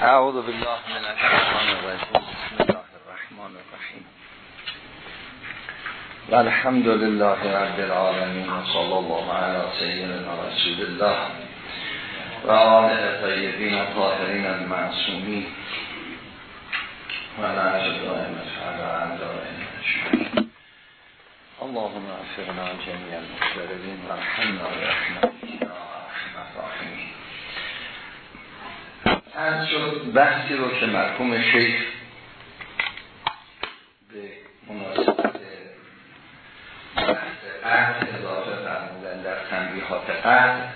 اعوذ بالله من الشیطان الرجیم بسم الله الرحمن الرحیم والحمد لله رب العالمین و صلی الله علی سیدنا رسول الله و آله طیبین و طاهرین المعصومین و نعجب دائمت اعدائنا اجمعین اللهم افقنا جميع المشترکین و رحمنا برحمتك یا ارحم الراحمین از شد بحثی رو که مرحوم شیخ به مناسبت بحث قطع اضافه فرمودن در تنبیحات قطع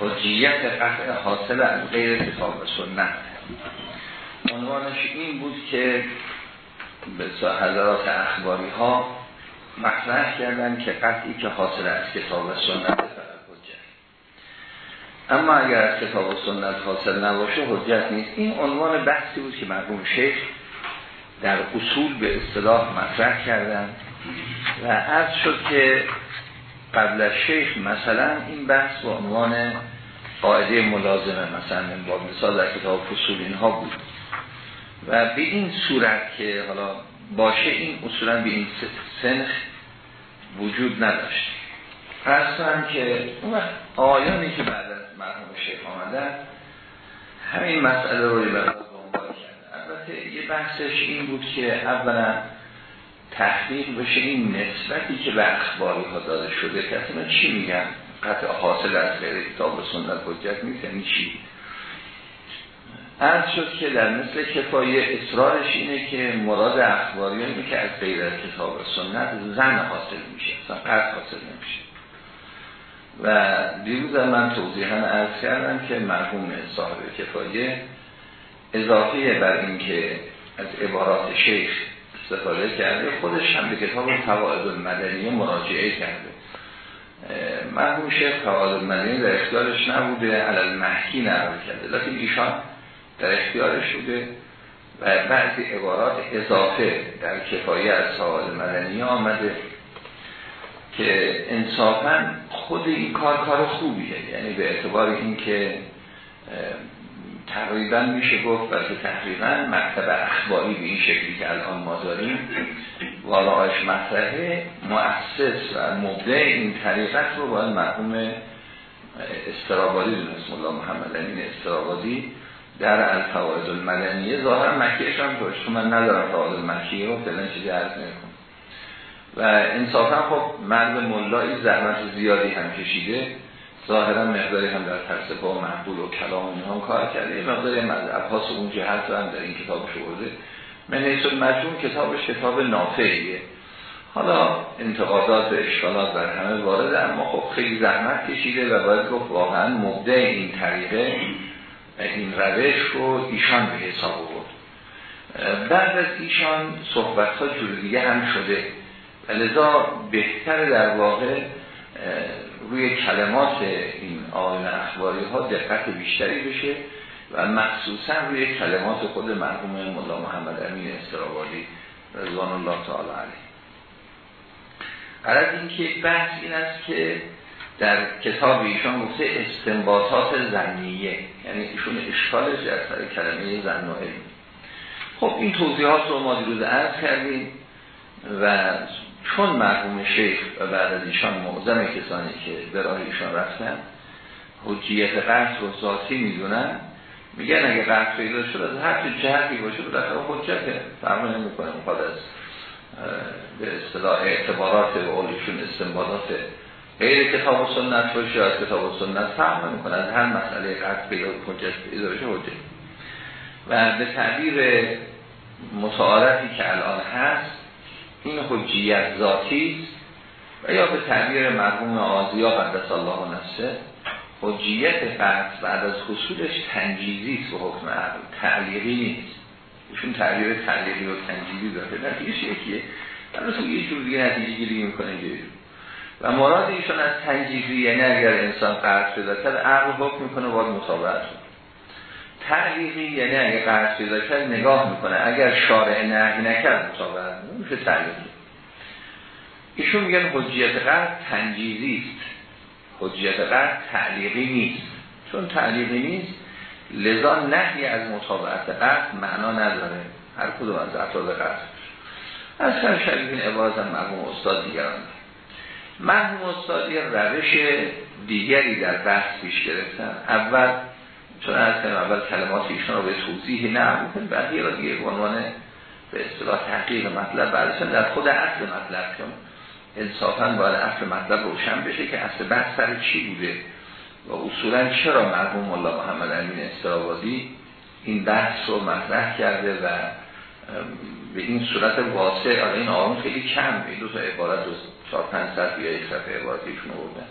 حجیت قطع حاصل از غیر کتاب و سنت. عنوانش این بود که به حضرات اخباری ها مطرح کردن که قطعی که حاصل از کتاب و سنت. اما اگر از کتاب و سنت حاصل نباشه حجت نیست. این عنوان بحثی بود که مرحوم شیخ در اصول به اصطلاح مطرح کردن و عرض شد که قبل از شیخ مثلا این بحث با عنوان قاعده ملازمه مثلا با مثال در کتاب فصول اینها بود. و به این صورت که حالا باشه این اصولا به این سنخ وجود نداشت. پس که اون آیانی که بعد مرحوم شیخ آمدن همین مسئله رو برای دنبال کرد. البته یه بحثش این بود که اولا تحقیق بشه این نسبتی که به اخباری ها داده شده. که اصلا چی میگن؟ قطع حاصل از غیر کتاب سنت حجت نیست یعنی چی؟ عرض شد که در مثل کفایه اصرارش اینه که مراد اخباری که از غیر کتاب سنت زن حاصل میشه اصلا قطع حاصل نمیشه. و دیروز من توضیحا عرض کردم که مرحوم صاحب کفایه اضافه بر اینکه از عبارات شیخ استفاده کرده خودش هم به کتاب فوائد المدنی مراجعه کرده. مرحوم شیخ فوائد المدنی در اختیارش نبوده علل محکی نقل کرده لیکن ایشان در اختیارش بوده و بعضی عبارات اضافه در کفایه از فوائد المدنی آمده. که انصافا خود این کار کار خوبیه. یعنی به اعتبار اینکه تقریبا میشه گفت و تقریبا مکتب اخباری به این شکلی که الان ما داریم والاش مطرحه مؤسس و مبدع این طریقت رو باید مرحوم استرابادی دونست مولا محمد امین استرابادی در الفوائد المدنیه ظاهرا مکیش هم داشت من ندارم فوائد المکیه رو فعلا چیزی عرض و انصافا خب مرد ملایی زحمت زیادی هم کشیده. ظاهرا مقداری هم در فلسفه و محبول و کلام اینها کار کرده. مقداری ابحاث اون جهت هم در این کتاب شورده من مجموع کتابش کتاب نافعیه. حالا انتقادات و اشکالات بر همه وارده اما خب خیلی زحمت کشیده و باید گفت واقعا مبدع این طریقه این روش رو ایشان به حساب بود بعد از ایشان صحبت ها جور دیگه هم شده. لذا بهتر در واقع روی کلمات این آین اخباری ها دقت بیشتری بشه و مخصوصا روی کلمات خود مرحوم ملا محمد امین استرابادی رضوان الله تعالی علیه. قرار این که بحث این است که در کتاب ایشان گفته استنباطات زنیه یعنی ایشون اشکالش در سر کلمه زن و خب این توضیحات رو ما دیروز عرض کردیم و چون مرحوم شیخ و بعد از ایشان معظم کسانی که به راه ایشان رفتن حجیت قصد رو ذاتی می‌دونن میگن اگه قصد پیدا شد از هر جهتی باشه به دفعه حجت فرما نمی کنم خواهد از به اصطلاح اعتبارات و اولشون استنبادات غیر کتاب و سنت باشه از کتاب و سنت فهم نمی کنه. از هر مسئله قصد پیدا حجت پیدا بشه حجت. و به تعبیر متعارفی که الان هست این حجیت ذاتی و یا به تعبیر مرحوم آزیا قدس الله نفسه حجیت قطع بعد از حصولش تنجیزی است و حکم عقل تعلیقی نیست. ایشون تعبیر تعلیقی و تنجیزی داره نتیجه یکیه. در تو یه جور دیگه نتیجه گیری می‌کنه و مراد ایشون از تنجیزی یعنی اگر انسان قطع شده کرد عقل حکم می‌کنه باید مطابقت تعلیقی یعنی اگه قرض پیدا کرد نگاه می‌کنه. اگر شارع نهی نکرد مطابقت میشه تعلیقی ایشون میگن حجیت قرض تنجیزی است. حجیت قرض تعلیقی نیست. چون تعلیقی نیست لذا نهی از مطابقت قصد معنا نداره. هر کدوم از افراد قصد از سر شبیه این عبارت هم مرحوم استاد دیگران مرحوم استاد یه روش دیگری در بحث پیش گرفتن. اول چون از اول کلمات ایشان رو به توضیح نه ممکن بقیه را دیگه عنوان به اصطلاح تحقیق مطلب بعدشن در خود اصل مطلب چون انصافا باید اصل مطلب روشن بشه که اصل بحث سر چی بوده و اصولا چرا مرحوم الله محمد امین استرابادی این بحث رو مطرح کرده و به این صورت واسع این آرون خیلی کم این دو تا عبارت دو چهار صفحه یا یک صفحه عبارتیشون بودن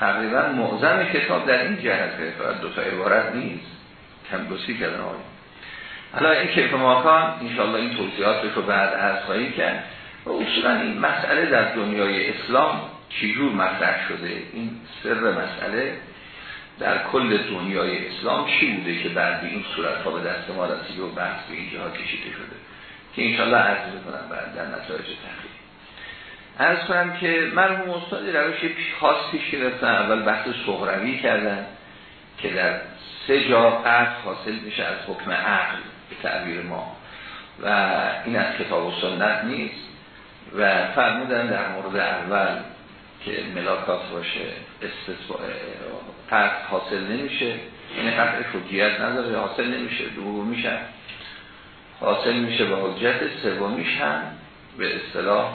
تقریبا معظم کتاب در این جهت فقط دو تا عبارت نیست. کم بسی کردن آقای حالا این کیف ماکان انشاءالله این توضیحات رو بعد از خواهی کرد. و اصولا این مسئله در دنیای اسلام چجور مطرح شده؟ این سر مسئله در کل دنیای اسلام چی بوده که بعد این صورت ها به دست ما رسیده و بحث به اینجا کشیده شده؟ که انشاءالله عرض می‌کنم بعد در نتایج تحقیق. ارز کنم که مرحوم استاد روش خاص پیش گرفتن اول بحث صغروی کردن که در سه جا قطع حاصل میشه از حکم عقل به تعبیر ما. و این از کتاب و سنت نیست و فرمودن در مورد اول که ملاکات باشه قطع حاصل نمیشه این یعنی قطع حجیت نداره حاصل نمیشه دوم میشه حاصل میشه به حجت سومیش هم به اصطلاح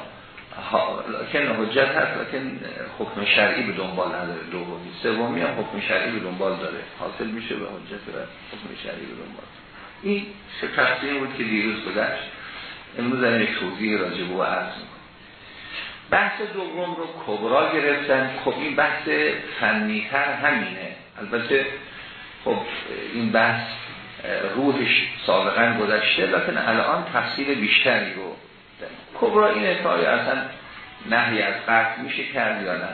لکن حجت هست لکن حکم شرعی به دنبال نداره. دومی. سومی هم حکم شرعی به دنبال داره. حاصل میشه به حجت و حکم شرعی به دنبال. این سه تقسیم بود که دیروز گذشت؟ امروز در یک توضیح راجب و عرض می‌کنم. بحث دوم رو کبرا گرفتن. خب این بحث فنیتر همینه. البته خب این بحث روحش سابقا گذشته لیکن الان تفصیل بیشتری رو کبرا این اتفاقی اصلا نهی از قطع میشه کرد یا نه؟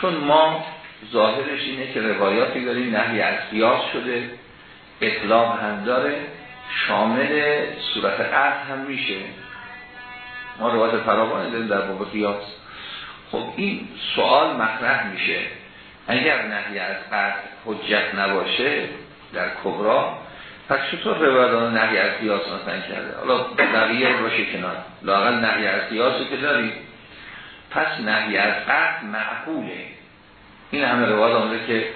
چون ما ظاهرش اینه که روایاتی داریم نهی از قیاس شده اطلاق هم داره شامل صورت قطع هم میشه. ما روایت فراوانی داریم در باب قیاس. خب این سوال مطرح میشه. اگر نهی از قطع حجت نباشه در کبرا پس چطور روایدان نهی از قیاس مثلا کرده؟ حالا بقیه باشه کنار. لاغل نهی از قیاس که داریم پس نهی از قطع معقوله. این همه روایت آمده که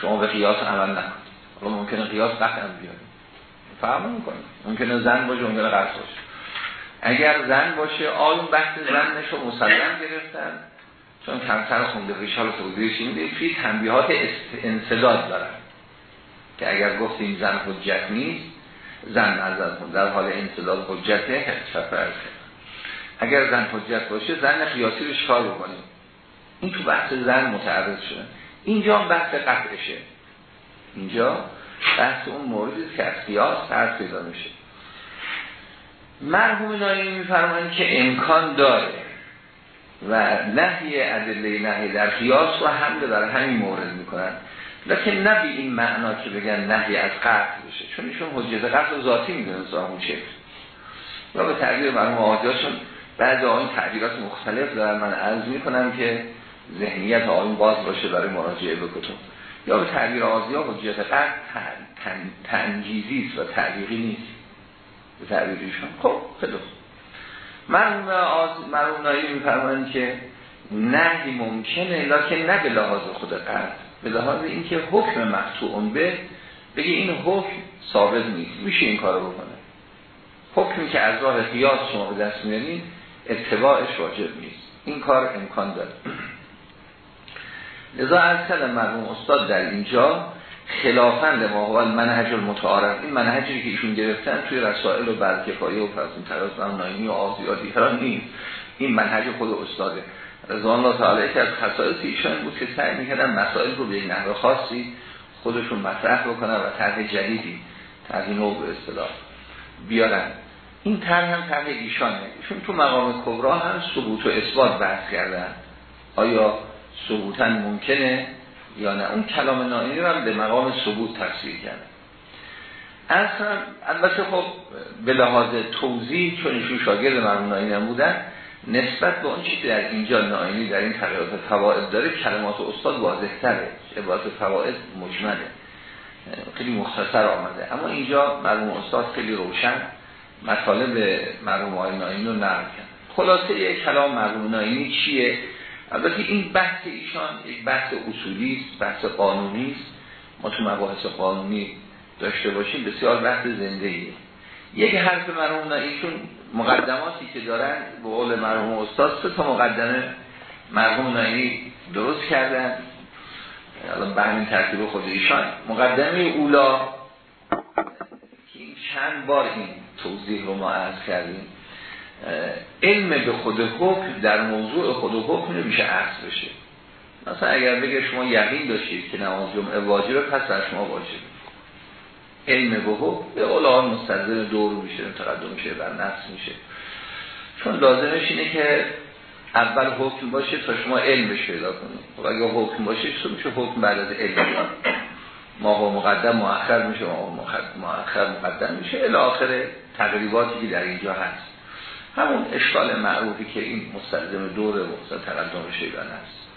شما به قیاس عمل نکنید. حالا ممکنه قیاس قطع هم بیاریم فهم می‌کنیم ممکنه زن باشه ممکنه قطع باشه. اگر زن باشه آیون بحث زنش رو مسلم گرفتن. چون کمتر خونده ریشال توضیحش این فی تنبیهات انصداد دارن. که اگر گفتیم زن حجت نیست زن نظر در حال انصداد حجته شفر اگر زن حجت باشه زن قیاسی رو شکار بکنیم. این تو بحث زن متعرض شده. اینجا هم بحث قطعشه. اینجا بحث اون موردی که از قیاس ترد پیدا میشه. مرحوم نایی میفرمایند که امکان داره و نهی ادله نهی در قیاس و حمله برای همین مورد می‌کنن لکن نه به این معنا که بگن نهی از قطع بشه. چون ایشون حجت قطع ذاتی می‌دونن صاحب چه یا به تعبیر مرحوم آجاشون بعضی آن تعبیرات مختلف دارن. من عرض می‌کنم که ذهنیت آن باز باشه برای مراجعه کتب. یا به تعبیر آزیا حجت قطع تنجیزی است و تعبیری نیست. به تعبیرشون خب خیلی مرحوم آز مرحوم نایی که نهی ممکنه لکن نه به لحاظ خود قرد به لحاظ اینکه حکم مقطوع به بگه این حکم ثابت نیست. میشه این کارو بکنه. حکمی که از راه قیاس شما به دست میارین اتباعش واجب نیست. این کار امکان داره. لذا از کل مرحوم استاد در اینجا خلافند ما هو منهج المتعارف. این منهجی که ایشون گرفتن توی رسائل و برکفایی و فرسون تراز و نایمی و آزیادی هران نیست. این منهج خود استاده. رضوان الله تعالی که از خصائص ایشان بود که سعی می‌کردن مسائل رو به یک نحو خاصی خودشون مطرح بکنن و طرح جدیدی طرح نو به اصطلاح بیارن. این طرح هم طرح ایشانه. ایشون تو مقام کبرا هم ثبوت و اثبات بحث کردن. آیا ثبوتا ممکنه یا نه؟ اون کلام نائینی رو به مقام ثبوت تفسیر کرد اصلا البته خب به لحاظ توضیح چون ایشون شاگرد مرمون نائینی هم بودن نسبت به اون چیزی در اینجا نائینی در این تقریبات فواید داره کلمات استاد واضح تره عبارت فواید مجمله. خیلی مختصر آمده. اما اینجا مرحوم استاد خیلی روشن مطالب مرحوم آقای ناینی رو نرم کرد. خلاصه یک کلام مرحوم ناینی چیه؟ البته این بحث ایشان یک بحث اصولی است بحث قانونی است. ما تو مباحث قانونی داشته باشیم بسیار بحث زنده یک حرف مرحوم ایشون مقدماتی که دارن به قول مرحوم استاد تا مقدمه مرحوم ناینی درست کردن. الان به همین ترتیب خود ایشان. مقدمه اولا که چند بار این توضیح رو ما عرض کردیم. علم به خود حکم در موضوع خود حکم نمیشه عرض بشه. مثلا اگر بگه شما یقین داشتید که نماز جمعه واجبه پس در شما واجبه. علم به حکم به اولا مستلزم دور میشه تقدم میشه بر نفس میشه. چون لازمش اینه که اول حکم باشه تا شما علمش پیدا کنید. و خب اگه حکم باشه چطور میشه حکم بعد از علم؟ ما مقدم مؤخر میشه ما مؤخر مقدم میشه الی آخر تقریباتی که در اینجا هست. همون اشکال معروفی که این مستلزم دور مستلزم تقدم است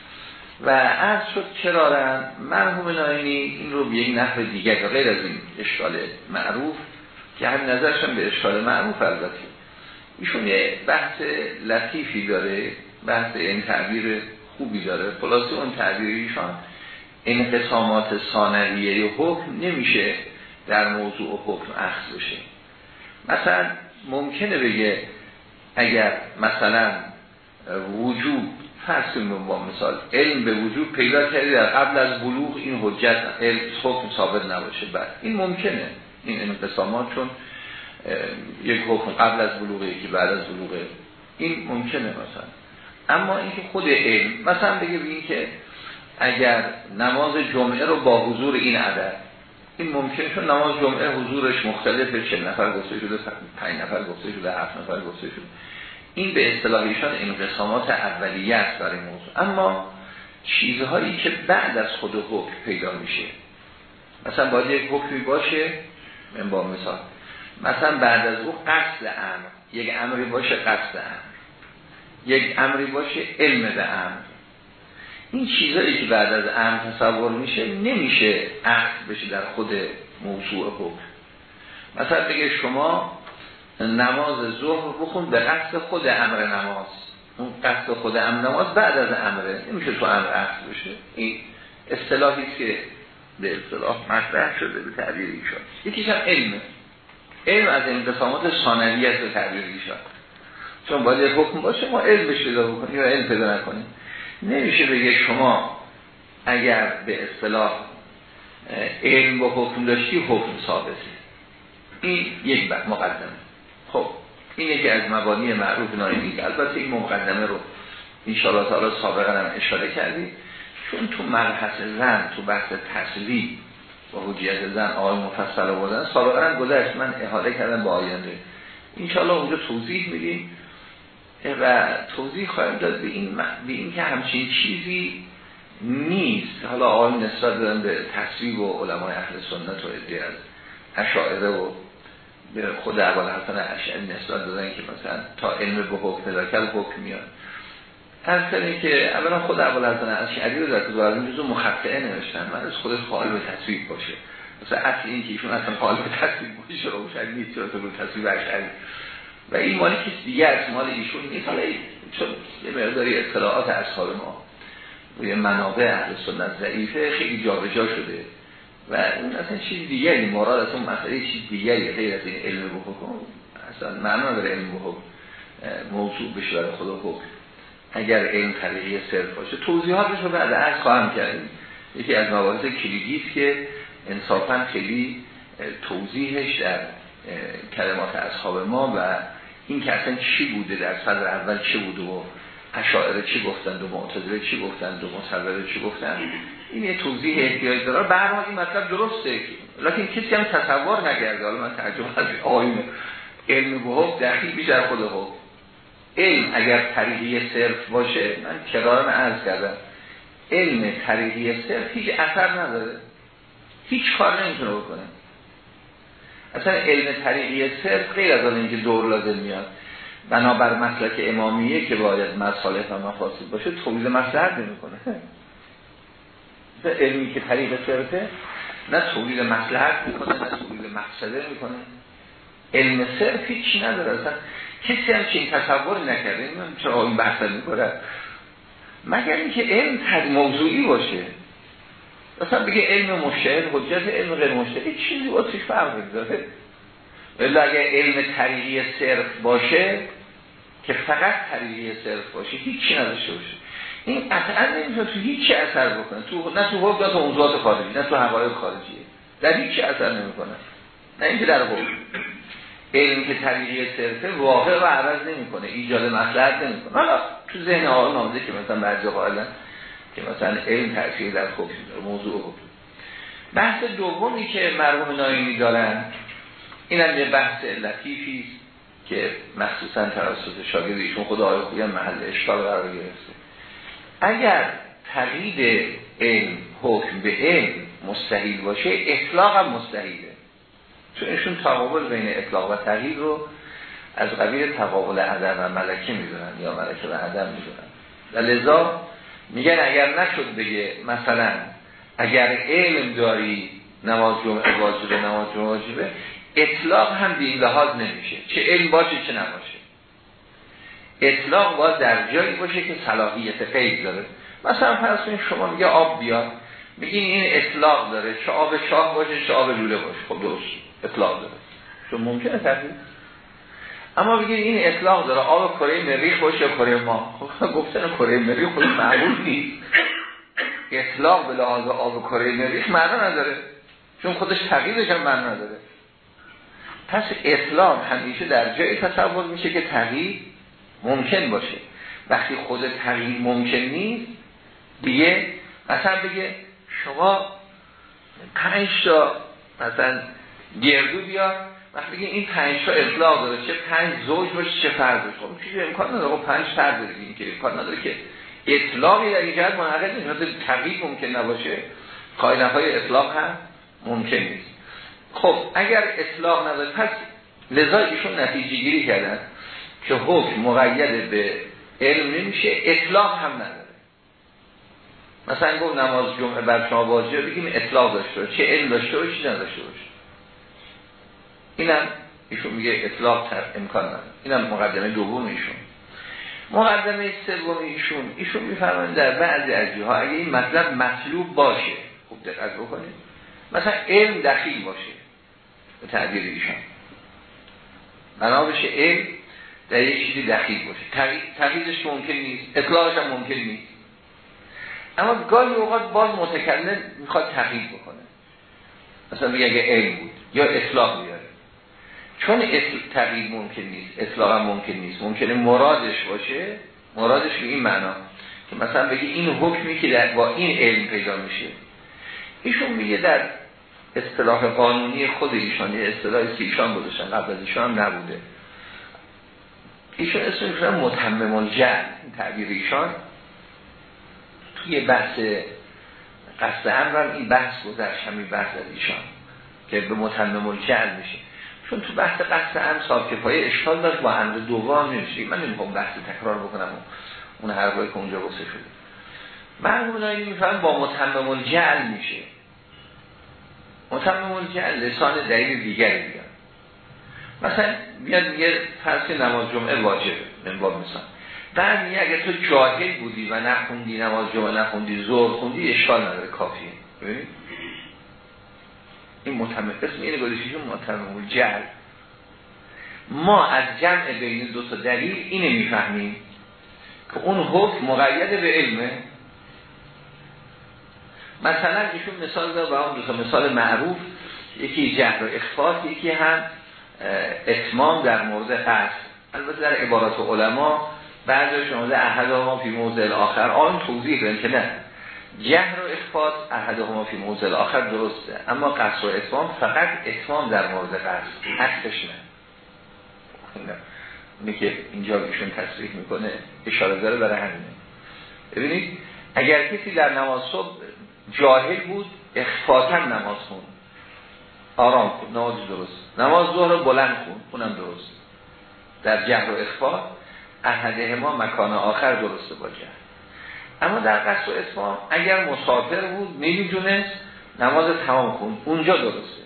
و از شد چرا مرحوم ناینی این رو به یک نحو دیگر غیر از این اشکال معروف که هم نظرشم به اشکال معروف البته. ایشون یه بحث لطیفی داره بحث این تعبیر خوبی داره. خلاصه اون تعبیر ایشان انقسامات ثانویه حکم نمیشه در موضوع حکم اخذ بشه. مثلا ممکنه بگه اگر مثلا وجود فرض کنیم با مثال علم به وجود پیدا کردی در قبل از بلوغ این حجت علم حکم ثابت نباشه. بعد این ممکنه این انقسامات چون یک حکم قبل از بلوغه یکی بعد از بلوغه این ممکنه مثلا. اما اینکه خود علم مثلا بگه این که اگر نماز جمعه رو با حضور این عدد این ممکنه چون نماز جمعه حضورش مختلفه چه نفر گفته شده پنج نفر گفته شده هفت نفر گفته شده. این به اصطلاحیشان انقسامات اولیه است برای موضوع. اما چیزهایی که بعد از خود حکم پیدا میشه مثلا باید یک حکمی باشه من با مثال مثلا بعد از او قصد امر یک امری باشه قصد امر یک امری باشه علم به امر. این چیزهایی که بعد از امر تصور میشه نمیشه عقد بشه در خود موضوع حکم. مثلا بگه شما نماز ظهر بخون به قصد خود امر نماز. اون قصد خود امر نماز بعد از امره نمیشه تو امر عقد بشه. این اصطلاحی که به اصطلاح مطرح شده به تعبیر ایشان. یکیش هم علمه علم از انقسامات ثانویه به تعبیر ایشان. چون باید حکم باشه ما علم بشه بکنیم یا علم پیدا نکنیم. نمیشه بگه شما اگر به اصطلاح علم با حکم داشتی حکم ثابته. این یک مقدمه. خب این یکی از مبانی معروف نایمی البته این مقدمه رو انشاءالله تعالی سابقا هم اشاره کردیم. چون تو مرحص زن تو بحث تسلیب و حجیت زن آقای مفصل بودن سابقا هم گذشت. من احاله کردم با آینده. انشاءالله اونجا توضیح میدیم و توضیح خواهیم داد به این, به این که همچین چیزی نیست. حالا آقای نسبت دادن به تصویب و علمای اهل سنت و ادهی از اشاعره و به خود اول حسن اشعری نسبت دادن که مثلا تا علم به حکم پیدا حکم میاد. از که اولا خود اول حسن اشعری رو در کتاب جزو مخطئه نوشتن من از خود خال به تصویب باشه. مثلا اصل این که ایشون اصلا خال به تصویب باشه روشن نیست چرا تو تصویب اشعری؟ و این مالی کسی دیگه از مال ایشون نیست. حالا چون یه مقداری اطلاعات اصحاب ما روی منابع اهل سنت ضعیفه خیلی جابجا شده. و اون اصلا چیز دیگری مراد از اون مسئله چیز دیگری غیر از این علم به حکم اصلا معنا داره علم به حکم موضوع بشه برای خدا حکم اگر علم طریقی صرف باشه توضیحاتش رو بعد از خواهم کردیم یکی از مباحث کلیدی است که انصافا خیلی توضیحش در کلمات اصحاب ما و این که اصلا چی بوده در صدر اول چه بوده و اشاعره چی گفتند و معتزله چی گفتند و مصوره چی گفتند. این یه توضیح احتیاج داره. برای این مطلب درسته. لیکن کسی هم تصور نگرده. حالا من تعجب از آیون علم به حکم دخیل بیشتر خود حکم علم اگر طریقی صرف باشه من کرارم عرض کردم. علم طریقی صرف هیچ اثر نداره. هیچ کار نمی‌تونه بکنه. اصلا علم طریقی صرف غیر از اینکه دور لازم میاد. بنابر مسلک امامیه که باید مصالح و مفاسد باشه توضیح مسلحت نمی‌کنه. علمی که طریق صرفه نه تولید مصلحت می‌کنه نه تولید مقصده می‌کنه. علم صرف هیچ نداره. اصلا کسی هم چین تصور نکرده این چرا این بحث می‌کنه؟ مگر اینکه علم تد موضوعی باشه؟ مثلا بگه علم مشهد حجت علم غیر مشهد چیزی با توش فرق داره ولی اگر علم طریقی صرف باشه که فقط طریقی صرف باشه هیچی نداشته باشه. این قطعا نمی‌تونه تو هیچ اثر بکنه. تو نه تو حکم تو موضوعات خارجی نه تو حقایق خارجیه در هیچ اثر نمی‌کنه. نه اینکه در حکم علم که طریقی صرفه واقع و عوض نمی‌کنه. ایجاد مصلحت نمی‌کنه. حالا تو ذهن آقا نامده که مثلا بعضی قائلن که مثلا علم تاثیر در داره موضوع حکم بحث دومی که مرحوم نایمی دارن این هم یه بحث لطیفی که مخصوصا توسط شاگرد ایشون خدا آقای خوبی محل اشکال قرار گرفته. اگر تقیید علم حکم به علم مستحیل باشه اطلاق هم مستحیله. چون ایشون تقابل بین اطلاق و تغییر رو از قبیل تقابل عدم و ملکه می‌دونن یا ملکه و عدم می‌دونن. و لذا میگن اگر نشد بگه مثلا اگر علم داری نماز جمعه واجبه نماز جمعه واجبه اطلاق هم به این لحاظ نمیشه. چه علم باشه چه نباشه. اطلاق باید در جایی باشه که صلاحیت قید داره. مثلا فرض شما میگه آب بیاد میگین این اطلاق داره چه آب شاه باشه چه آب لوله باشه. خب درست اطلاق داره. چون ممکنه تحلیل. اما بگید این اطلاق داره آب کره مریخ باشه کره ما؟ خب گفتن کره مریخ خود معقول نیست. اطلاق به لحاظ آب کره مریخ معنا نداره. چون خودش تغییرش هم معنا نداره. پس اطلاق همیشه در جای تصور میشه که تغییر ممکن باشه. وقتی خود تغییر ممکن نیست دیگه مثلا بگه شما پنج تا مثلا گردو بیار وقتی بگه این پنج تا اطلاق داره چه پنج زوج باشه چه فرد باشه. خب چیزی امکان نداره. خب پنج فرد داره این که امکان نداره که اطلاقی در این جهت منعقد نیست تغییر ممکن نباشه. قاعده های اطلاق هم ممکن نیست. خب اگر اطلاق نداره پس لذا ایشون نتیجه گیری کردن. که حکم مقید به علم نمیشه اطلاق هم نداره. مثلا گفت نماز جمعه بر شما واجبه بگیم اطلاق داشته باشه. چه علم داشته باشه چه نداشته باشه. اینم ایشون میگه اطلاق تر امکان نداره. اینم مقدمه دوم ایشون. مقدمه سوم ایشون ایشون میفرمایند در بعضی از جاها اگه این مطلب مطلوب باشه خوب دقت بکنید مثلا علم دخیل باشه به تعبیر ایشان. بنا بشه علم در یک چیزی دخیل باشه. تغییرش ممکن نیست. اطلاقش هم ممکن نیست. اما گاهی اوقات باز متکلم می‌خواد تغییر بکنه. مثلا میگه اگه علم بود یا اصلاح بیاره. چون تغییر ممکن نیست اصلاح هم ممکن نیست. ممکنه مرادش باشه. مرادش به این معنا که مثلا بگی این حکمی که در با این علم پیدا میشه. ایشون میگه در اصطلاح قانونی خود ایشان یه اصطلاح سیشان گذاشتن. قبل از ایشان نبوده. ایشون اسمش متمم الجل این تعبیر ایشان. توی بحث قصد هم این بحث گذشت همین بحث از ایشان که به متمم الجل میشه. چون تو بحث قصد هم ساکه پای اشکال داشت با امر دوام نمیشه من نمی‌خوام بحث تکرار بکنم اون حرفایی که اونجا گفته شده. مرحوم نایی میفهم با متمم الجل میشه. متمم الجل لسان دلیل دیگری بیان مثلا میاد میگه فرض نماز جمعه واجبه من باب مثلا. بعد میگه اگر تو جاهل بودی و نخوندی نماز جمعه نخوندی زور خوندی اشکال نداره کافیه. ببینید این متمم اسم اینه گذاشتیشون متمم جل ما از جمع بین دو تا دلیل اینه می‌فهمیم که اون حکم مقید به علمه. مثلا ایشون مثال داره با اون دو تا مثال معروف یکی جهر و اخفاق یکی هم اتمام در مورد قصد البته در عبارات علما بعضی شما ده احد ما فی موضع آخر آن توضیح داریم که نه. جهر و اخفاط احد ما فی موضع آخر درسته. اما قصد و اتمام فقط اتمام در مورد قصد عکسش نه. که اینجا ایشون تصریح می‌کنه اشاره داره برای همینه. ببینید اگر کسی در نماز صبح جاهل بود اخفاتا نماز خون آرام خون نماز درست. نماز ظهر بلند خون اونم درست. در جهر و اخفاط احده ما مکان آخر درسته با جهر. اما در قصد و اتمام اگر مسافر بود نمی‌دونست نماز تمام خوند اونجا درسته.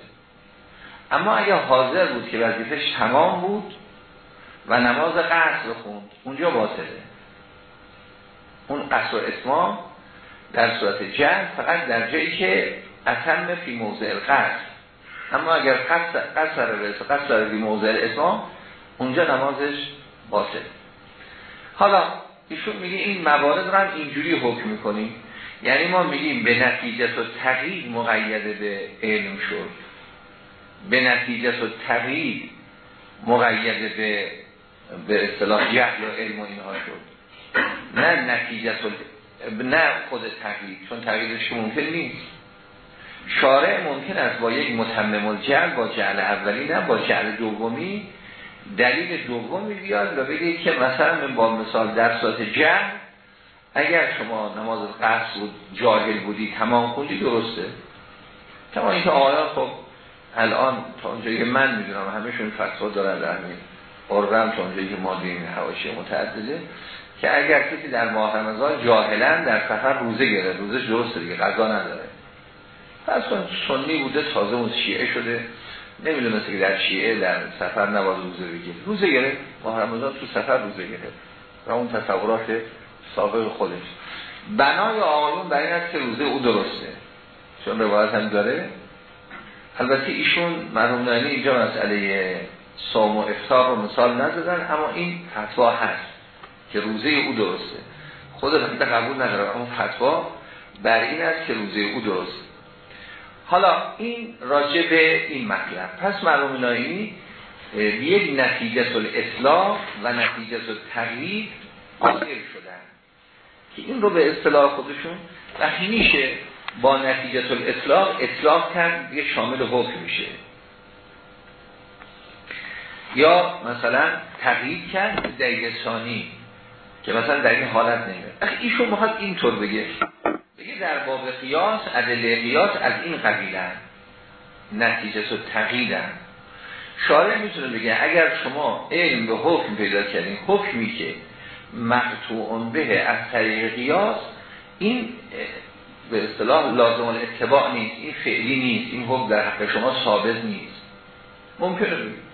اما اگر حاضر بود که وظیفش تمام بود و نماز قصر خوند اونجا باطله. اون قصر و اتمام در صورت جهل فقط در جایی که اتم فی موضع القصر. اما اگر قصر قصر رسه قصر فی موضع اتمام اونجا نمازش باطل. حالا ایشون میگه این موارد رو هم اینجوری حکم می‌کنیم. یعنی ما میگیم به نتیجه و تقیید مقیده به علم شد. به نتیجه و تقیید مقیده به به اصطلاح جهل و علم و اینها شد. نه نتیجه نه خود تقیید چون تقییدش ممکن نیست. شارع ممکن است با یک متمم الجهل با جهل اولی نه با جهل دومی دلیل دومی بیاد و بگه که مثلا با مثال در ساعت جهل اگر شما نماز قصد بود جاهل بودی تمام خوندی درسته. تمام اینکه آیا خب الان تا اونجایی که من می‌دونم همهشون فتوا دارن در همین قربم تا اونجایی که ما دیم حواشی متعدده که اگر کسی در ماه رمضان جاهلا در سفر روزه گره روزش درسته دیگه قضا نداره. پس سنی بوده تازه اون شیعه شده. نمی‌دونه مثل که در شیعه در سفر نباید روزه بگیره. روزه ماه رمضان تو سفر روزه گره و اون تصورات سابق خودش. بنای آقایون برای این که روزه او درسته. چون روایت هم داره. البته ایشون مرحوم اینجا مسئله سام و افتار رو مثال نزدن اما این فتوا هست که روزه او درسته. خود قبول نداره اما فتوا بر این است که روزه او درسته. حالا این راجع به این مطلب. پس مرحوم نایی یک نتیجه اصلاح و نتیجه تغییر حاصل شدن. که این رو به اصطلاح خودشون وقتی میشه با نتیجه اصلاح اصلاح کرد یه شامل حکم میشه. یا مثلا تغییر کرد دقیقه ثانی که مثلا در این حالت نمیره ایشون می‌خواد اینطور بگه. بگه در باب قیاس عدل قیاس از این قبیلن نتیجه و تقییدن شارع می‌تونه بگه اگر شما علم به حکم پیدا کردین حکمی که مقتوع به از طریق قیاس این به اصطلاح لازم اتباع نیست این فعلی نیست این حکم در حق شما ثابت نیست. ممکنه بگید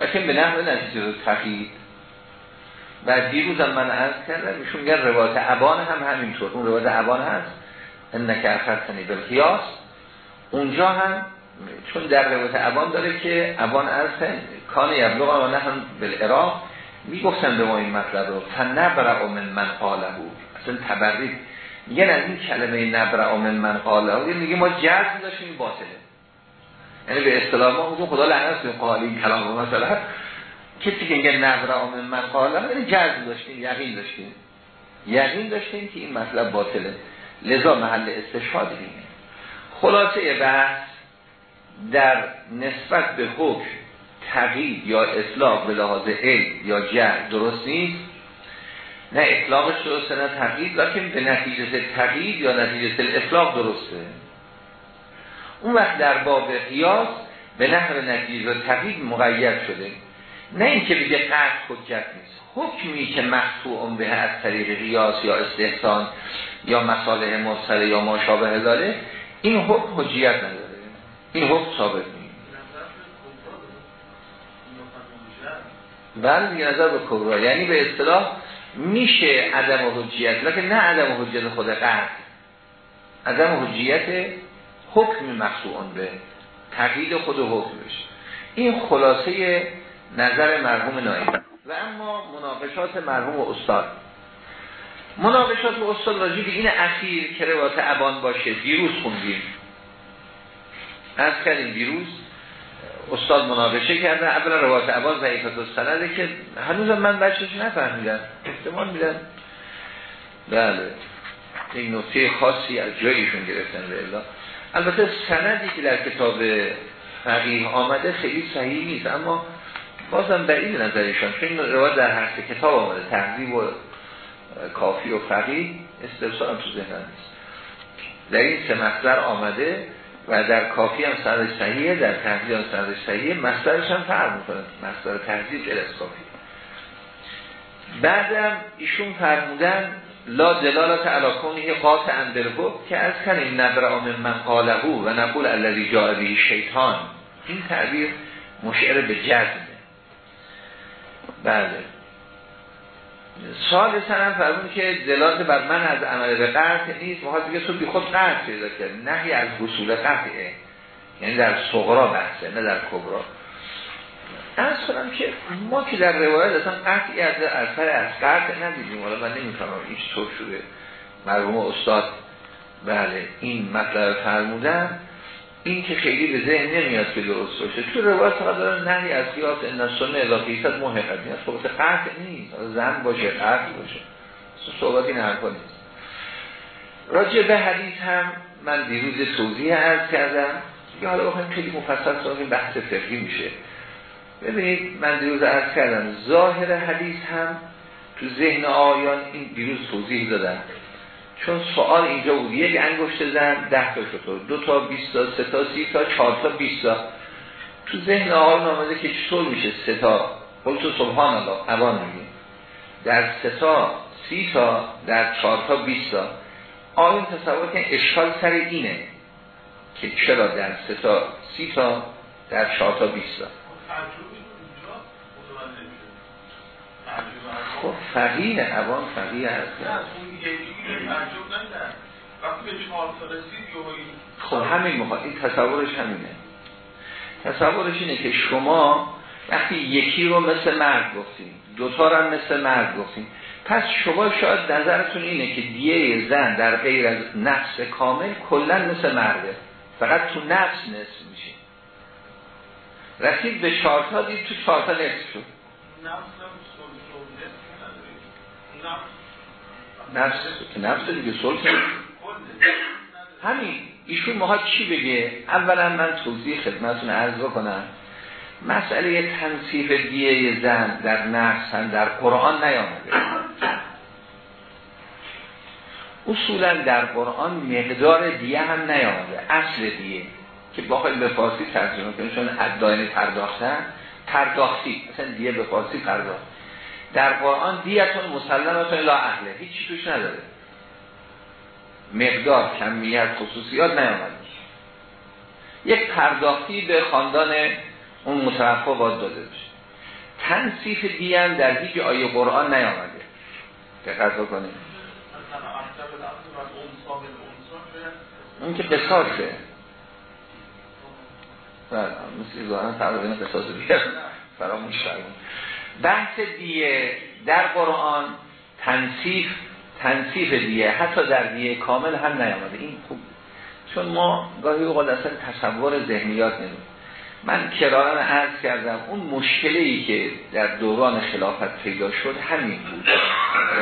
لیکن به نحو نتیجه تقیید و دیروز هم من عرض کردم ایشون میگن روایت عبان هم همینطور. اون روایت عبان هست. انک اخرتنی بالقیاس اونجا هم چون در روایت عبان داره که عبان عرض کان یبلغ و نه هم بالعراق می‌گفتن به ما این مطلب رو فنبرع من من قاله. اصلا تبرید. میگن از این کلمه نبرع من من قاله میگه ما جزم داشتیم باطله. یعنی به اصطلاح ما اون خدا لعنت به قالی کلام مثلا. کسی که میگه نبرع من من قاله یعنی جزم داشتیم یقین داشتیم. یقین داشتیم که این مطلب باطله. لذا محل استشهاد اینه. خلاصه بحث در نسبت به حکم تغییر یا اصلاح به لحاظ علم یا جهل درست نیست؟ نه اطلاقش درسته نه تغییر لیکن به نتیجه تغییر یا نتیجه اصلاح درسته. اون وقت در باب قیاس به نحو نتیجه تغییر مقید شده. نه اینکه بگه قطع حجت نیست. حکمی که مقطوع به از طریق قیاس یا استحسان یا مساله مرسله یا ما شابه داره این حکم حجیت نداره. این حکم ثابت نیست. بله نظر به کبرا. یعنی به اصطلاح میشه عدم حجیت لیکن نه عدم حجیت خود قرد عدم حجیت حکم مقصوعان به تقیید خود حکمش این خلاصه نظر مرحوم نایی و اما مناقشات مرحوم استاد. مناقشات استاد راجی به این اخیر که روایت ابان باشه دیروز خوندیم. از کردیم دیروز استاد مناقشه کرده اولا روایت عباس ضعیفت السنده که هنوز من بچهش نفهمیدم احتمال میدن بله. این نقطه خاصی از جایشون گرفتن به الله. البته سندی که در کتاب فقیه آمده خیلی صحیح نیست اما بازم این نظرشان چون این روایت در هر کتاب آمده تحضیب و کافی و فقیه استفسار تو ذهن نیست. در این سه مصدر آمده و در کافی هم سرش صحیحه در تحضیل هم سرش صحیحه مصدرش هم فرق می‌کنه. مصدر تحضیل از کافی. بعدم ایشون فرمودن لا دلالت علاکونه قاطع اندرهو که از کنیم نبر آمن من قاله و نقول الذی جاء شیطان. این تعبیر مشعر به جزمه. بله. سال هم فرمون که دلالت بر من از عمل به قطع نیست. محاد دیگه تو بی خود قطع پیدا کرد. نهی از حصول قطعه. یعنی در صغرا بحثه نه در کبرا. از کنم که ما که در روایت اصلا قطعی از اثر از قطع ندیدیم. حالا من نمی‌فهمم هیچ طور شده. مرحوم استاد بله این مطلب فرمودن. این که خیلی به ذهن نمیاد که درست باشه. تو روایت فقط داره نهی از قیاس ان سنه اضافه است. محقق نیست خب قطع نیست. زن باشه قطع باشه. صحبت این حرفا نیست. راجع به حدیث هم من دیروز توضیح عرض کردم. که حالا بخوایم خیلی مفصل صحبت بحث فقهی میشه. ببینید من دیروز عرض کردم ظاهر حدیث هم تو ذهن آیان این دیروز توضیح دادم چون سوال اینجا بود. یک انگشت زن ده تا شطور دو تا بیست تا سه تا سی تا چهار تا بیست تا. تو ذهن آیان آمده که چطور میشه سه تا؟ قلت تو سبحان الله عوان میگیم در سه تا سی تا در چهار تا بیست تا. آیان تصور که اشکال سر اینه که چرا در سه تا سی تا در چهار تا بیست تا؟ خب فقیه عوام فقیه هست. خب همین مخواد این تصورش همینه. تصورش اینه که شما وقتی یکی رو مثل مرد گفتیم دوتا رو هم مثل مرد گفتیم پس شما شاید نظرتون اینه که دیه زن در غیر از نفس کامل کلا مثل مرده. فقط تو نفس نصف میشه. رسید به چارتا دید تو چارتا نصف شد. نفس نفس دیگه سلطه همین ایشون ماها چی بگه؟ اولا من توضیح خدمتون عرض کنم مسئله تنصیف دیه زن در نفس هم در قرآن نیامده. اصولا در قرآن مقدار دیه هم نیامده. اصل دیه که باقی به فارسی ترجمه کنیم چون اداین پرداختن پرداختی. مثلا دیه به فارسی پرداخت. در قرآن دیتون مسلمتون لا اهله. هیچی توش نداره. مقدار کمیت خصوصیات نیامده. یک پرداختی به خاندان اون متوفا باید داده بشه. تنصیف دیان در هیچ آیه قرآن نیامده. دقت بکنید. اون که قصاصه. بله مثل ظاهرا تقریبا قصاص دیگه فراموش کردیم بحث دیه در قرآن تنصیف تنصیف دیه حتی در دیه کامل هم نیامده. این خوب چون ما گاهی اوقات اصلا تصور ذهنیات نمید من کرارن عرض کردم اون مشکلی که در دوران خلافت پیدا شد همین بود.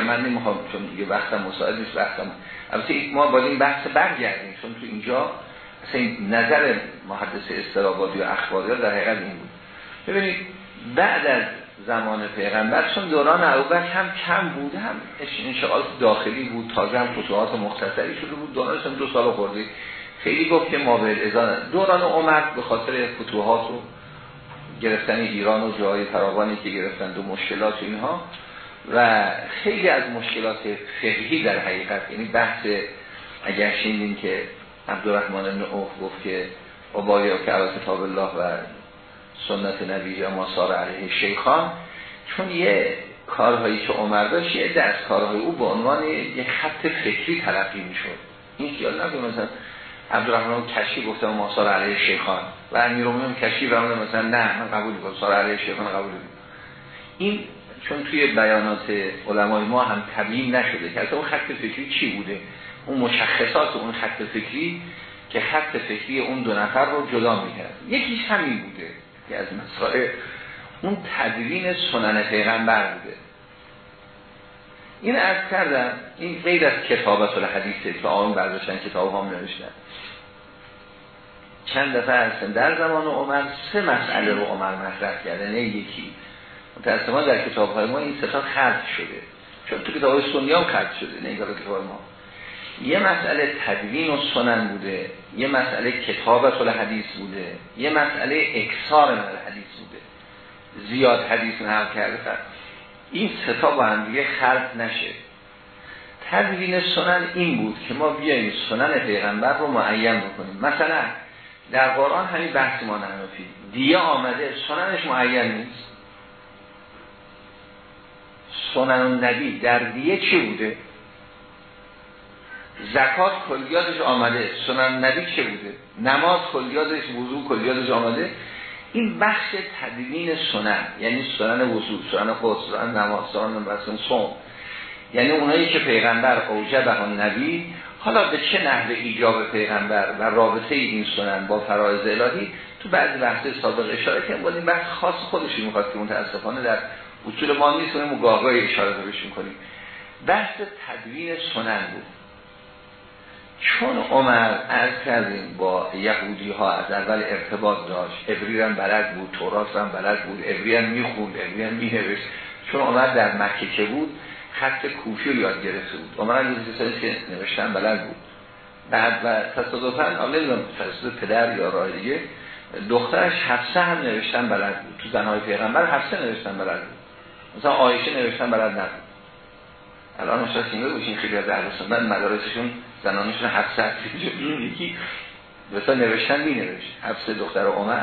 من نمی‌خوام چون یه وقتم مساعد نیست وقتم. البته ما با این بحث برگردیم چون تو اینجا اصلا نظر محدث استرابادی و اخباری در حقیقت این بود. ببینید بعد از زمان پیغمبر چون دوران ابوبکر هم کم بود هم انشاءات داخلی بود تازه هم فتوحات مختصری شده بود. دورانش دو سال خورده. خیلی گفت که ما به دوران عمر به خاطر فتوحات و گرفتن ایران و جای فراوانی که گرفتند و مشکلات اینها. و خیلی از مشکلات فقهی در حقیقت یعنی بحث اگر شنیدین که عبدالرحمن بن اوف گفت که ابایی و که الله و سنت نبی ما سار علیه شیخان چون یه کارهایی که عمر داشت یه دست کارهای او به عنوان یه خط فکری تلقی می‌شد. این خیال نبید مثلا عبدالرحمن کشی گفته ما سار علیه شیخان و امیرومیون کشی فرمونه مثلا نه من قبول کنم سار علیه شیخان قبول کنم این چون توی بیانات علمای ما هم تبیین نشده که اصلا اون خط فکری چی بوده؟ اون مشخصات اون خط فکری که خط فکری اون دو نفر رو جدا می‌کرد. یکیش همین بوده. که از مسائل اون تدوین سنن پیغمبر بوده. این از کردم این غیر از کتابت الحدیثه که آن برداشتن کتاب هم نوشتن. چند دفعه هستن در زمان عمر سه مسئله رو عمر مطرح کرده نه یکی. متاسفانه در کتاب های ما این ستا خرد شده. چون تو کتاب های سنی هم خرد شده نه در کتاب ما. یه مسئله تدوین و سنن بوده یه مسئله کتابت الحدیث بوده یه مسئله اکسار من الحدیث بوده. زیاد حدیث نقل کرده این ستا با هم دیگه خلط نشه. تدوین سنن این بود که ما بیاییم سنن پیغمبر رو معین بکنیم. مثلا در قرآن همین بحث ما ننفی دیه آمده سننش معین نیست. سنن نبی در دیه چی بوده؟ زکات کلیاتش آمده سنن نبی چه بوده؟ نماز کلیاتش وضوع کلیاتش آمده؟ این بخش تدوین سنن یعنی سنن وضوع سنن خود سنن نماز سنن بسن سوم یعنی اونایی که پیغمبر اوجه هم نبی حالا به چه نحو ایجاب پیغمبر و رابطه این سنن با فرایز الهی؟ تو بعضی بحث سابق اشاره کنیم این بحث خاص خودشی می‌خواد که متاسفانه در اصول ما نیست و مگاهگاه اشاره بشیم کنیم بحث تدوین سنن بود. چون عمر از کردیم با یهودی ها از اول ارتباط داشت ابری هم بلد بود تورات هم بلد بود ابری هم می‌خوند ابری هم چون عمر در مکه که بود؟ خط کوفی رو یاد گرفته بود. عمر هم سالی که نوشتن بلد بود. بعد و تصادفا حالا نمی‌دونم تصادف پدر یا راه دیگه دخترش حفصه هم نوشتن بلد بود. تو زنهای پیغمبر حفصه نوشتن بلد بود. مثلا آیشه نوشتن بلد نبود. الان نشستیم باشین خیلی از اهل سنت مدارسشون زنانشون این یکی مثلا نوشتن می نوشت حفصه دختر عمر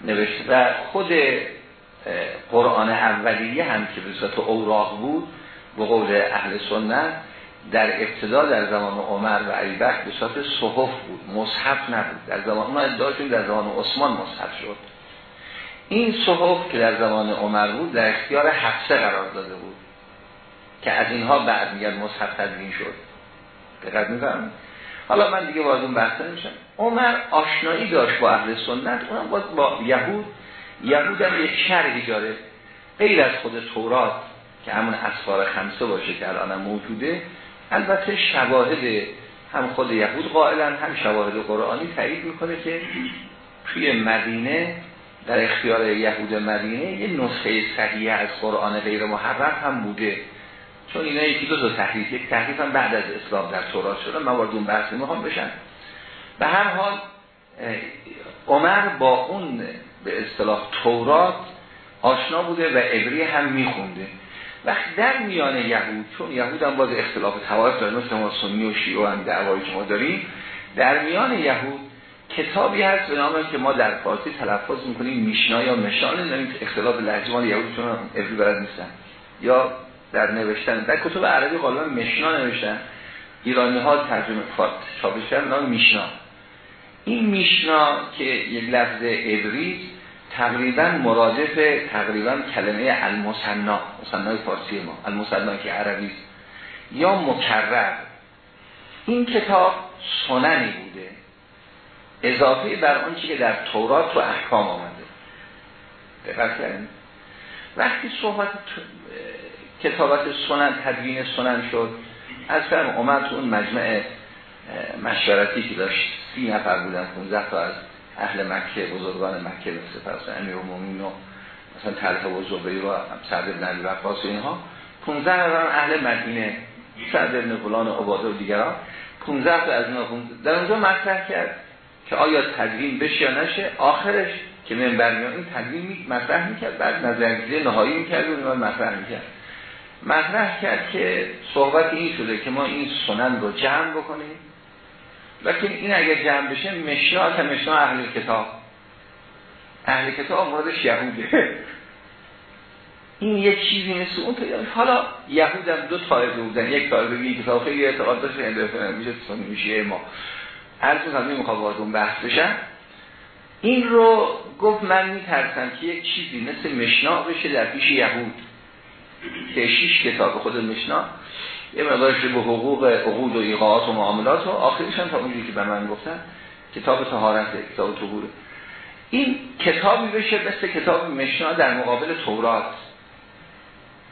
نوشت. و خود قرآن اولیه هم که به صورت اوراق بود به قول اهل سنت در ابتدا در زمان عمر و علی به صورت صحف بود. مصحف نبود. در زمان ادعاشون در زمان عثمان مصحف شد. این صحف که در زمان عمر بود در اختیار حفصه قرار داده بود که از اینها بعد میگن مصحف تدوین شد. دقت می‌کنم. حالا من دیگه وارد اون بحث نمیشم. عمر آشنایی داشت با اهل سنت اونم با یهود. یهود هم یک شرحی داره. غیر از خود تورات که همون اسفار خمسه باشه که الان موجوده البته شواهد هم خود یهود قائلا هم شواهد قرآنی تایید می‌کنه که توی مدینه در اختیار یهود مدینه یه نسخه صحیح از قرآن غیر محرف هم بوده. چون اینا یکی دو تا تحریف یک تحریف هم بعد از اسلام در تورات شده من وارد اون بحث می‌خوام بشن. به هر حال عمر با اون به اصطلاح تورات آشنا بوده و عبری هم میخونده. وقتی در میان یهود چون یهود هم باز اختلاف توارث داره مثل ما سنی و شیعه هم دعوایی که ما داریم در میان یهود کتابی هست به نام که ما در فارسی تلفظ می‌کنیم میشنا یا مشان نمید اختلاف لحجه یهود چون عبری برد نیستن. یا در نوشتن. در کتب عربی غالبا مشنا نوشتن. ایرانی ها ترجمه چاپش کردن میشنا این میشنا که یک لفظ عبری تقریبا مرادف تقریبا کلمه المصنا مصنای فارسی ما. المصنا که عربی یا مکرر. این کتاب سننی بوده. اضافه بر آنچه که در تورات و احکام آمده. دقت وقتی صحبت کتابت سنن تدوین سنن شد. از فرم عمر تو اون مجمع مشورتی که داشت سی نفر بودن 15 تا از اهل مکه بزرگان مکه مثل فرس امیر مومین و مثلا تلحه و زبیر و سعد ابن علی وقاس اینها. 15 نفر اهل مدینه سعد ابن فلان و عباده و دیگران. 15 تا از اینا در اونجا مطرح کرد که آیا تدوین بشه یا نشه. آخرش که منبر میان این تدوین مطرح می‌کرد. بعد نظرگیری نهایی می‌کرد و مطرح می‌کرد. مطرح کرد که صحبت این شده که ما این سنن رو جمع بکنیم. لیکن این اگر جمع بشه مشنا که مشنا اهل کتاب. اهل کتاب موردش یهوده. این یک چیزی مثل اون پیدا حالا یهود هم دو طایفه بودن. یک طایفه یک کتاب خیلی اعتقاد داشت میشه سنی میشه. ما هر تو هم نمی‌خواد اون بحث بشن این رو گفت من میترسم که یک چیزی مثل مشنا بشه در پیش یهود. که شیش کتاب خود مشنا یه مقدارش به حقوق عقود و ایقاعات و معاملات و آخریش هم تا اونجوری که به من گفتن کتاب طهارت کتاب طهوره. این کتابی بشه مثل کتاب مشنا در مقابل تورات.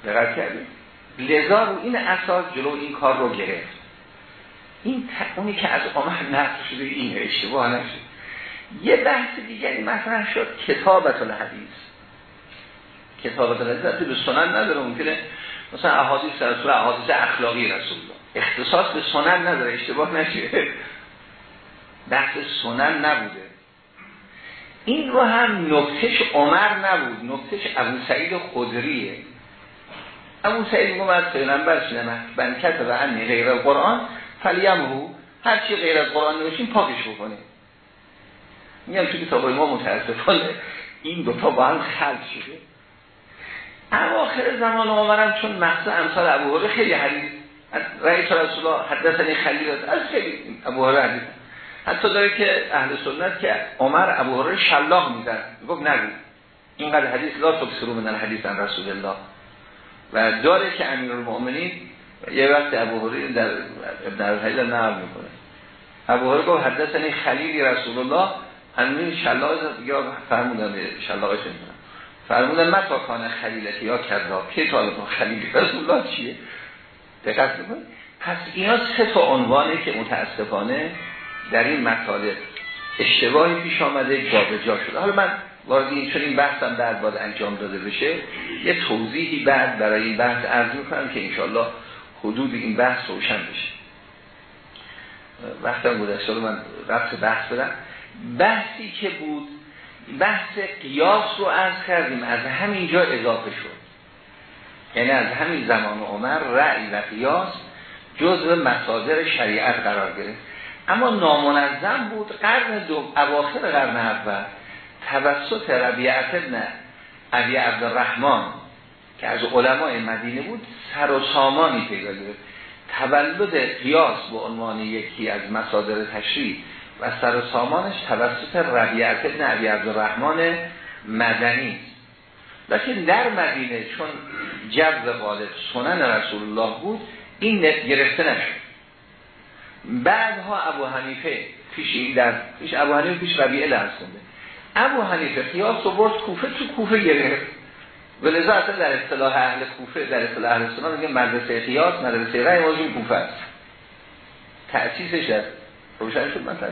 دقت کردیم لذا رو این اساس جلو این کار رو گرفت. این اونی که از عمر نقل شده این اشتباه نشد. یه بحث دیگری مثلا شد کتابت الحدیث. کتابت الحدیث به سنن نداره. ممکنه مثلا احادیث رسول احادیث اخلاقی رسول اختصاص به سنن نداره. اشتباه نشه. بحث سنن نبوده. این رو هم نکتش عمر نبود. نکتش ابو سعید خدریه. اما سعید از پیغمبر شنم بنکت و انی غیر قرآن فلیمهو هر چی غیر از قرآن نوشیم پاکش بکنیم میگم توی کتاب ما متاسفانه این دوتا با هم خلط شده. اواخر زمان آمرم چون مقصد امثال ابو خیلی حدیث. رئیس رسول الله حدثنی خلیل از خیلی ابو حدیث. حتی داره که اهل سنت که عمر ابو هرره شلاق میزن گفت نگو. اینقدر حدیث لا تکسرو من حدیث عن رسول الله. و داره که امیر المؤمنین یه وقت ابو هرره در ابن الحیل نقل می‌کنه. ابو هرره گفت حدثنی خلیل رسول الله. همین شلاق یا فرمودن شلاقش نمی‌دونم فرمودن متا کان خلیلتی یا کذاب که طالب خلیل رسول الله چیه؟ دقت بکنید. پس اینا سه تا عنوانه که متاسفانه در این مطالب اشتباهی پیش آمده جا شده. حالا من وارد این چون این بحثم بعد باید انجام داده بشه یه توضیحی بعد برای این بحث عرض می‌کنم که انشالله حدود این بحث روشن بشه. وقتم گذشته من رفت بحث بدم بحثی که بود بحث قیاس رو عرض کردیم. از همینجا اضافه شد. یعنی از همین زمان عمر رأی و قیاس جزء مصادر شریعت قرار گرفت. اما نامنظم بود قرن دو اواخر قرن اول توسط ربیعت ابن عبی عبدالرحمن که از علمای مدینه بود سر و سامانی پیدا گرفت. تولد قیاس به عنوان یکی از مصادر تشریع و سر و سامانش توسط ربیعت ابن عبی عبدالرحمن مدنی. لیکن در مدینه چون جذب غالب سنن رسول الله بود این گرفته نشد. بعدها ابو حنیفه پیش در پیش ابو حنیفه پیش ربیعه کنده ابو حنیفه قیاس و برد کوفه تو کوفه گرفت. ولذا اصلا در اصطلاح اهل کوفه در اصطلاح اهل سنت میگه مدرسه قیاس مدرسه رأی موضوع کوفه است. تأسیسش است روشن شد مثلا.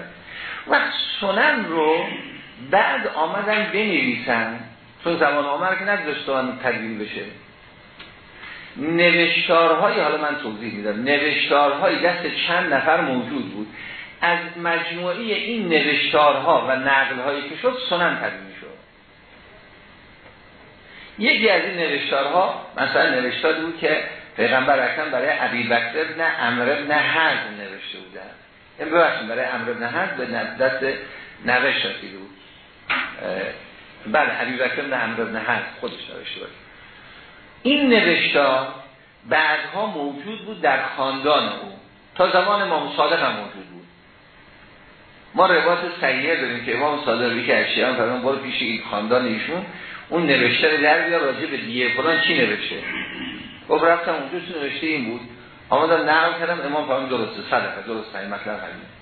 وقت سنن رو بعد آمدن بنویسن چون زمان عمر که نگذاشتن تدوین بشه. نوشتارهایی حالا من توضیح میدم نوشتارهایی دست چند نفر موجود بود. از مجموعی این نوشتارها و نقلهایی که شد سنن تدوین شد یکی از این نوشتارها مثلا نوشتار بود که پیغمبر اکرم برای عبی بکر ابن عمر ابن حزم نوشته بودن. ببخشید برای عمر ابن به دست نوشت رسیده بود. بله عبی بکر ابن عمر ابن خودش نوشته بود. این نوشتار بعدها موجود بود در خاندان او. تا زمان امام صادق هم موجود بود. ما روایت سیعه داریم که امام صادقی که اشیان فرمان برو پیش این خاندان ایشون. اون نوشته رو در بیا راجع به دیگه فلان چی نوشته؟ گفت رفتم اونجا نوشته؟ این بود. آمدم نقل کردم امام فرمان درسته صدقه درست این مطلب همین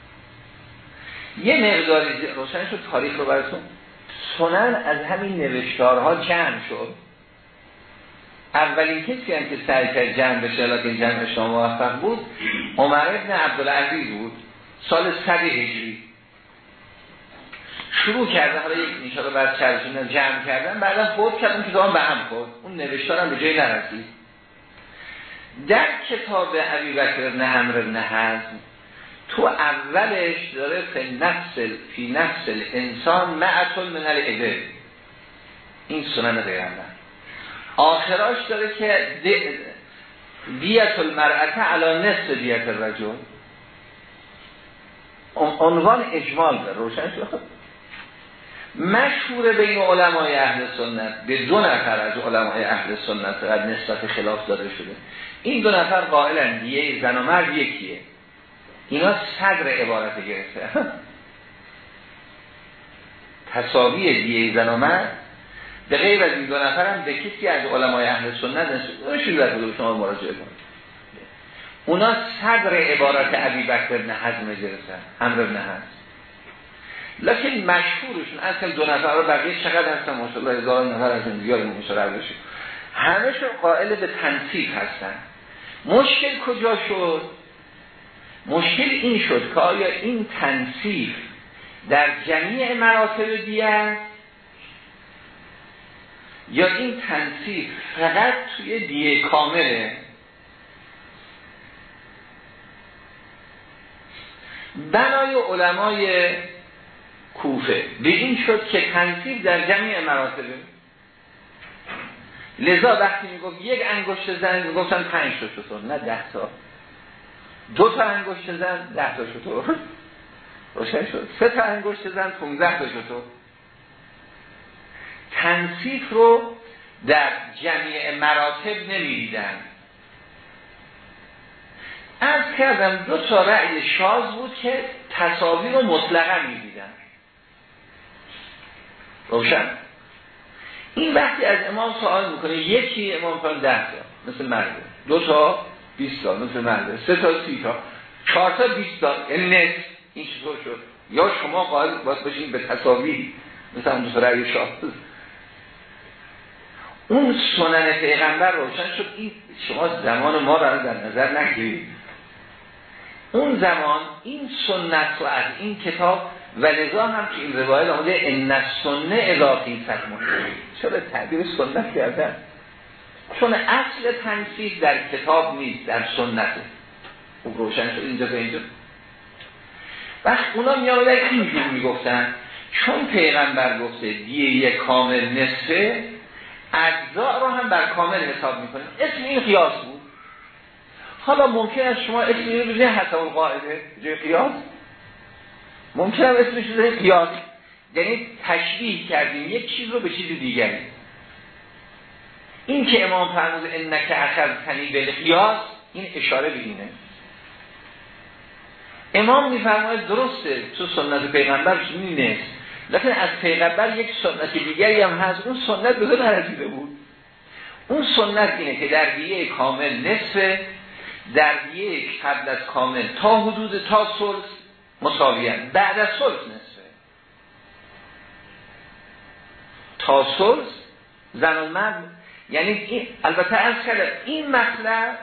یه مقداری روشن شد تاریخ رو براتون. سنن از همین نوشتارها جمع شد. اولین کسی هم که سعی کرد جمع بشه لیکن جمعش موفق بود عمر ابن عبدالعزیز بود سال صد هجری. شروع کرده حالا یک نیشالا بعد چرشون جمع کردن بعدا فوت کردن که به هم خود اون نوشتارم به جای نرسید. در کتاب عبی بکر ابن حزم تو اولش داره فی نفس فی نفس انسان معتل من الابل این سنن پیغمبر. آخراش داره که دیت المرأت علا نصف دیت الرجل. عنوان اجمال داره. روشن شد؟ مشهور بین علمای اهل سنت به دو نفر از علمای اهل سنت از نسبت خلاف داده شده. این دو نفر قائلن دیه زن و مرد یکیه. اینا صدر عبارت گرفته. تصاوی دیه زن و مرد. به غیر از این دو نفر هم به کسی از علمای اهل سنت نشون در حضور شما مراجعه کنید. اونا صدر عبارت عبی بکر ابن حزم گرفتن امر ابن حزم. لیکن مشهورشون. اصلا دو نفر رو بقیه چقدر هستن؟ ماشاءالله هزار نفر از این دیار مشارع بشه همشون قائل به تنصیف هستن. مشکل کجا شد؟ مشکل این شد که آیا این تنصیف در جمیع مراتب دیگه یا این تنصیف فقط توی دیه کامله بنای علمای کوفه. به این شد که تنصیف در جمعی مراتبه لذا وقتی می‌گفت یک انگشت زن می‌گفتن پنج تا شطور نه ده تا. دو تا انگشت زن ده تا شطور روشن شد. سه تا انگشت زن 15 تا شطور تنصیف رو در جمعی مراتب نمی‌دیدن. از کردم دو تا رأی شاز بود که تصاویر رو مطلقا می‌دیدن. روشن. این وقتی از امام سوال می‌کنه. یکی امام فرمان ده تا مثل مرده. دو تا بیست تا مثل مرده. سه تا سی تا. چهار تا بیست تا. یعنی نت این چطور شد؟ یا شما قائل باید باشین به تصاویر مثل هم دو رأی شاه. اون سنن پیغمبر روشن شد. این شما زمان ما رو در نظر نگیرید. اون زمان این سنت رو از این کتاب و لذا هم که این روایت آمده ان سنه اضافی فرمون چرا تعبیر سنت کردن؟ چون اصل تنسیح در کتاب نیست در سنته خوب روشن شد اینجا به اینجا. وقت اونا می اینجور می‌گفتن چون پیغمبر گفته دیه کامل نصفه اجزا رو هم بر کامل حساب می‌کنیم اسم این قیاس بود. حالا ممکن است شما اسم این رو بزنید حساب القاعده جای قیاس. ممکن است اسمش رو قیاس یعنی تشبیه کردیم. یک چیز رو به چیز دیگری این که امام فرمود انک اخذ تنی به قیاس این اشاره به اینه. امام میفرماید درسته تو سنت پیغمبر نیست لیکن از پیغمبر یک سنت دیگری هم هست. اون سنت به نرسیده بود؟ اون سنت اینه که در دیه کامل نصف در یک قبل از کامل تا حدود تا سلس مساویان بعد از سلس نصفه. تا سلس زن و مرد یعنی این البته از کرده این مطلب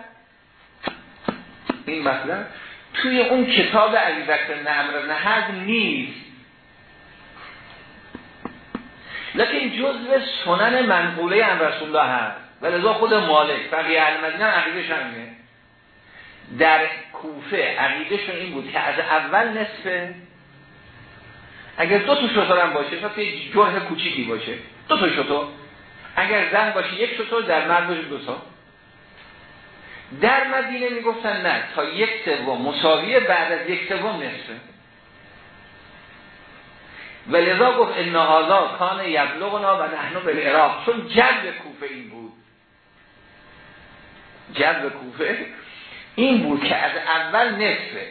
این مطلب توی اون کتاب علی بکر نعمر نهد نیست. لیکن جزء سنن منقوله ان رسول الله هست. و لذا خود مالک بقیه المدینه عقیدش همینه. در کوفه عقیدهشون این بود که از اول نصفه اگر دو تا شطور هم باشه تا یک جرح کوچیکی باشه. دو تا شطور اگر زن باشه یک شطور در مرد باشه دو تا. در مدینه می‌گفتن نه تا یک سوم. مساویه بعد از یک سوم نصفه و لذا گفت ان هذا کان یبلغنا و نحن بالعراق چون جذب کوفه این بود. جذب کوفه. این بود که از اول نصفه.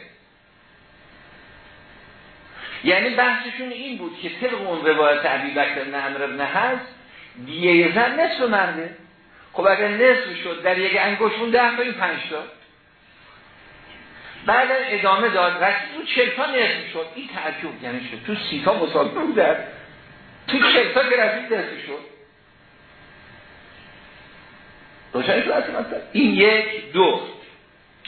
یعنی بحثشون این بود که طبق اون روایت عبی بکر نمر ابن هست دیه زن نصف مرده خب اگر نصف شد در یک انگوشون ده تا این پنج تا. بعد ادامه داد رسید تو چلتا نصف شد. این تعجب یعنی شد تو سی تا مسابقه بودن تو چلتا که رسید نصف شد. روشنی شد این یک دو.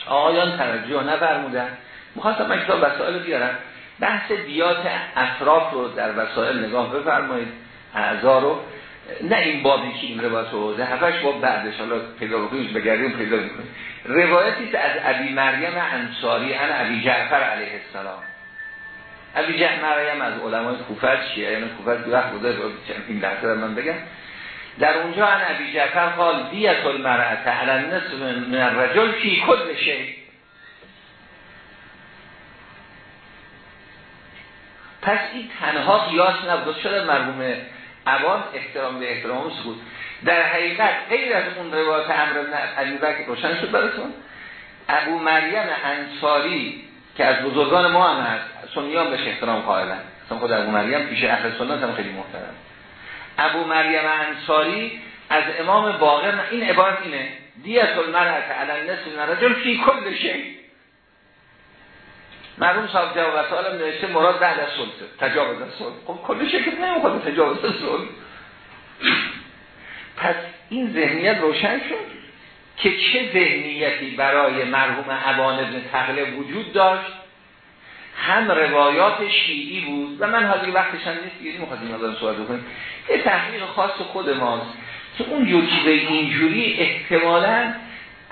آقایان توجه نفرمودن. می‌خواستم من کتاب وسائل بیارم. بحث دیات اطراف رو در وسائل نگاه بفرمایید. اعضا رو. نه این بابی که این روایت رو. هفتش باب بعدش. حالا پیدا بکنید بگردیم پیدا می‌کنید روایتی از ابی مریم انصاری ان ابی جعفر علیه السلام. ابی جعفر مریم از علمای کوفه یعنی کوفه دو وقت بوده این لحظه من بگم. در اونجا ان ابی جعفر قال دیت المرأت علی النصف من الرجل فی کل شی. پس این تنها قیاس نبود. شده مرحوم عوام احترام به احترام بود در حقیقت غیر از اون روایت امر علی بکر روشن شد براتون. ابو مریم انصاری که از بزرگان ما هم هست سنیان بهش احترام قائلن. خود ابو مریم پیش اهل سنت هم خیلی محترم. ابو مریم انصاری از امام باقر این عبارت اینه. دیت المرأت علی النصف رجل فی کل شی. مرحوم صاحب جواب هم نوشته مراد بعد از سلطه تجاوز از سلطه خب کل شکل نمی‌خواد تجاوز از سلطه پس این ذهنیت روشن شد که چه ذهنیتی برای مرحوم عبان ابن تغلب وجود داشت؟ هم روایات شیعی بود و من حاضر وقتش هم نیست دیگه مخواستیم نظرم صحبت بکنیم. یه تحقیق خاص خود ماست. که اون جور چیز اینجوری احتمالا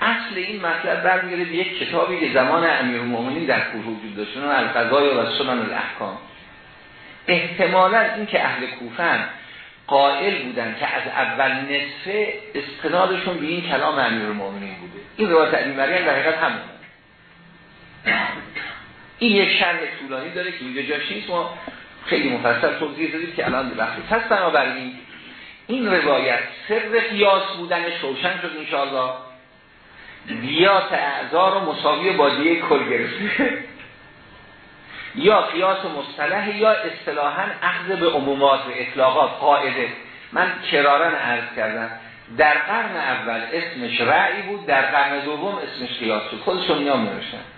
اصل این مطلب برمیگرده به یک کتابی که زمان امیرالمومنین در کوفه وجود داشت اون القضای و سنن الاحکام. احتمالا این که اهل کوفه قائل بودن که از اول نصفه استنادشون به این کلام امیر المؤمنین بوده. این روایت علی مریم در حقیقت همون این یک شرح طولانی داره که اینجا جاش نیست. ما خیلی مفصل توضیح دادیم که الان وقتی پس بنابراین این روایت سر قیاس بودنش روشن شد انشاءالله. بیات اعضا رو مساوی با دیگه کل گرفته. یا قیاس مصطلح یا اصطلاحا اخذ به عمومات و اطلاقات قاعده. من کرارن عرض کردم. در قرن اول اسمش رعی بود در قرن دوم اسمش قیاس بود. خودشون نیا نوشتن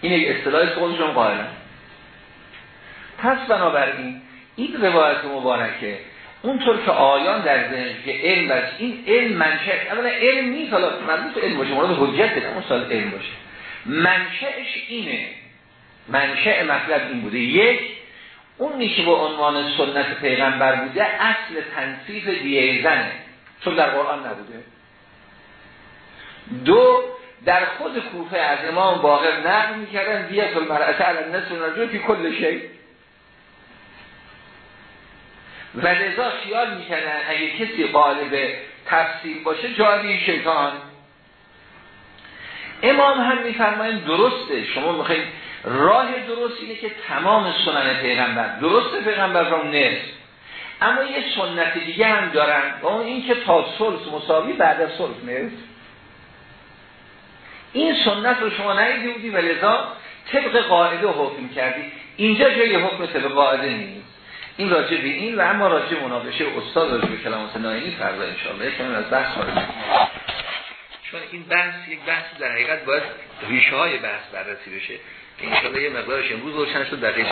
این یک اصطلاحی خودشون قائلن. پس بنابراین این روایت مبارکه اونطور که آیان در ذهن که علم بس این علم منشه اولا علم نیست حالا مربوط علم باشه مورد حجت بدم اون علم باشه. منشأش اینه. منشأ مطلب این بوده. یک اون نیشه به عنوان سنت پیغمبر بوده اصل تنصیف دیه زنه چون در قرآن نبوده. دو در خود کوفه از امام باقر نقل می‌کردن دیت المرأة علی نصف نرجو فی کل شی و لذا خیال می‌کردن اگه کسی قالب تفسیر باشه جایی شیطان. امام هم میفرمایند درسته شما می‌خواید راه درست اینه که تمام سنن پیغمبر درسته پیغمبر را نصف اما یه سنت دیگه هم دارن و اون این که تا سلس مساوی بعد از سلس نصف این سنت رو شما نیدی بودی و طبق قاعده حکم کردی. اینجا جای حکم طبق قاعده نیست. این راجع به این و اما راجع مناقشه استاد راجع به کلام حسین ناینی فردا انشاءالله کنیم از بحث خارج چون این بحث یک بحث در حقیقت باید ریشه های بحث بررسی بشه. که انشاءالله یه مقدارش امروز روشن شد در بحث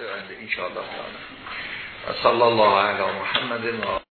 آینده انشاءالله تعالی. صلی الله علی محمد